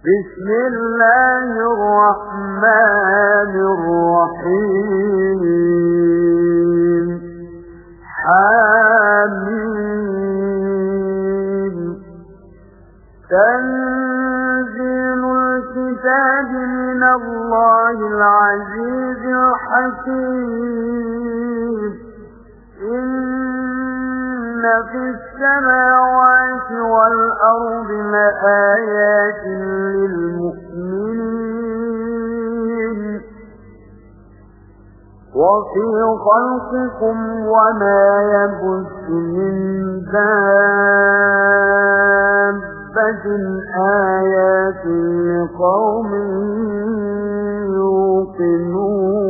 بسم الله الرحمن الرحيم. حميم. تنزيل الكتاب من الله العزيز الحكيم. إن في السماوات والأرض لآيات للمؤمنين. وفي خلقكم وما يبث من دابة آيات لقوم يوقنون.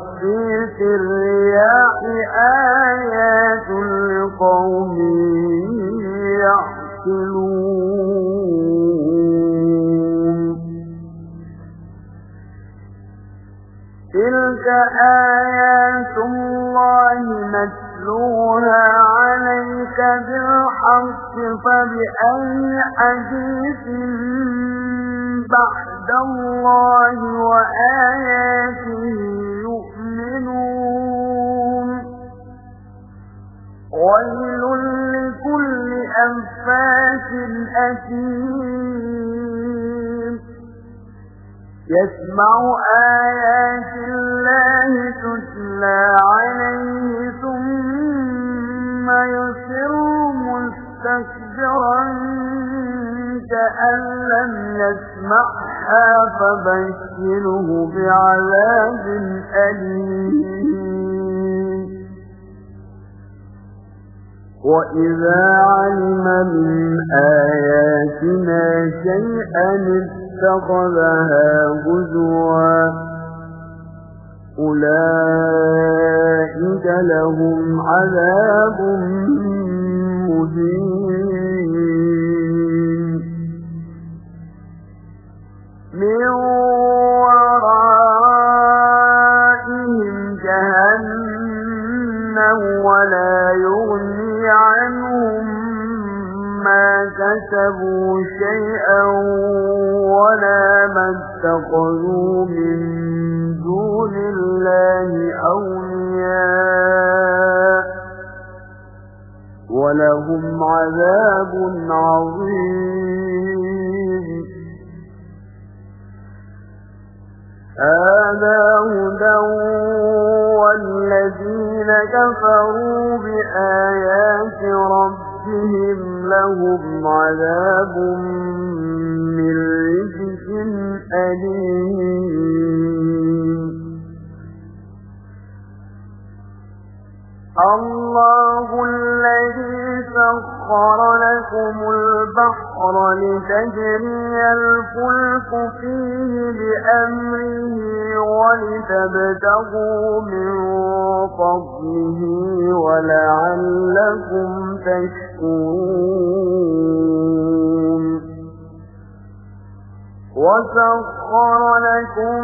الرياح آيات لقوم يعقلون تلك آيات الله نتلوها عليك بالحق فبأي حديث بعد الله وآياته أثيم يسمع آيات الله تتلى عليه ثم يسر مستكبرا كأن لم يسمعها فبشره بعذاب أليم. وإذا علم من آياتنا شيئا اتخذها هزوا أولئك لهم عذاب مهين عذاب عظيم. هذا هدى والذين كفروا بآيات ربهم لهم عذاب من رجس أليم. الله سخر لكم البحر لتجري الفلك فيه بأمره ولتبتغوا من فضله ولعلكم تشكرون. وسخر لكم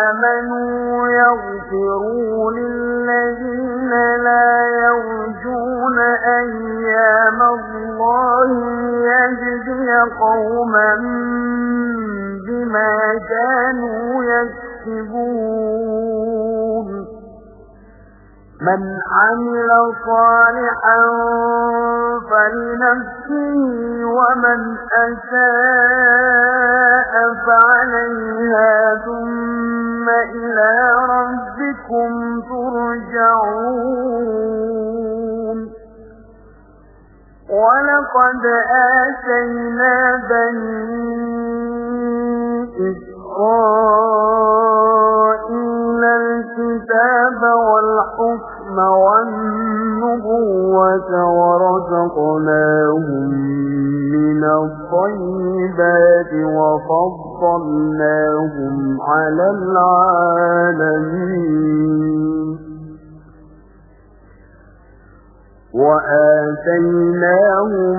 آمنوا يغفروا للذين لا يرجون أيام الله يجزي قوما بما كانوا يكسبون. من عمل صالحا فلنفسه ومن أساء فعليها ربكم ترجعون. ولقد آتينا بني إسرائيل الكتاب والحكم والنبوة ورزقناهم من الطيبات وفضلناهم على العالمين. وآتيناهم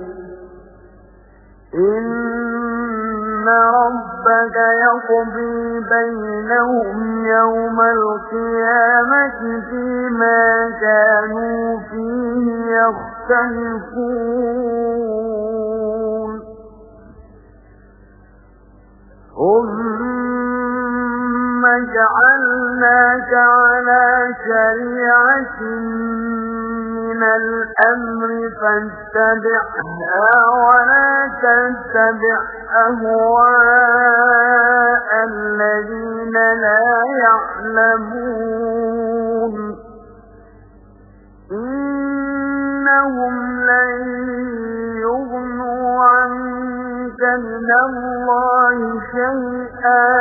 إن ربك يقضي بينهم يوم القيامة فيما كانوا فيه يختلفون ثم جعلناك على شريعة من الأمر فاتبعها ولا تتبع أهواء الذين لا يعلمون. إنهم لن يغنوا عنك من الله شيئا.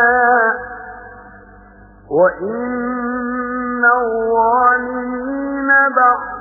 وإن الظالمين بعضهم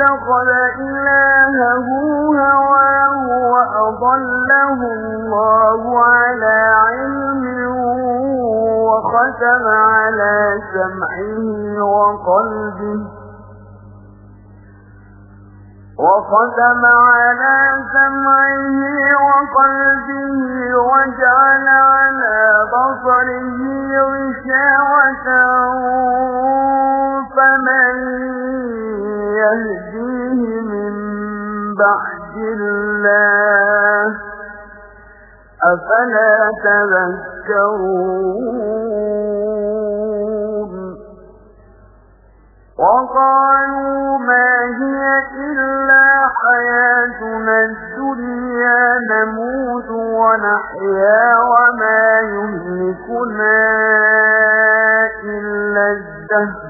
اتخذ إلهه هواه وأضله الله على علم وختم على سمعه وقلبه وختم على سمعه وقلبه وجعل على بصره غشاوة فمن يهديه من بعد الله. أفلا تذكرون؟ وقالوا ما هي إلا حياتنا الدنيا نموت ونحيا وما يهلكنا إلا الدهر.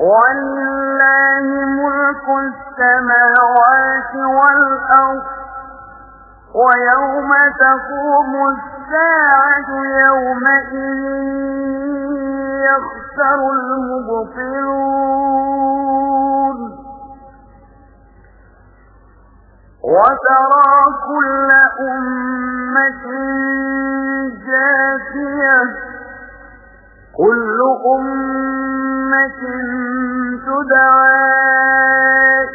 ولله ملك السماوات والأرض ويوم تقوم الساعة يومئذ يخسر المبطلون وترى كل أمة جاثية كل أمة تدعى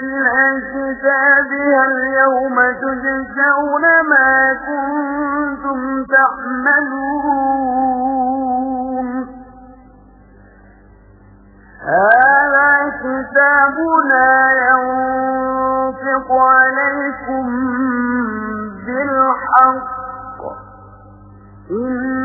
إلى كتابها اليوم تجزون ما كنتم تعملون. هذا كتابنا ينفق عليكم بالحق. إنا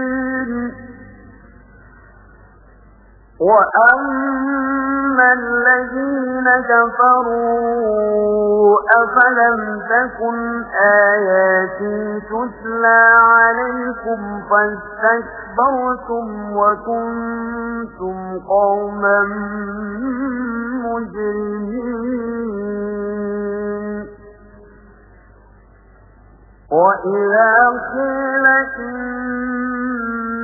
وأما الذين كفروا أفلم تكن آياتي تتلى عليكم فاستكبرتم وكنتم قوما مجرمين وإذا قيل إن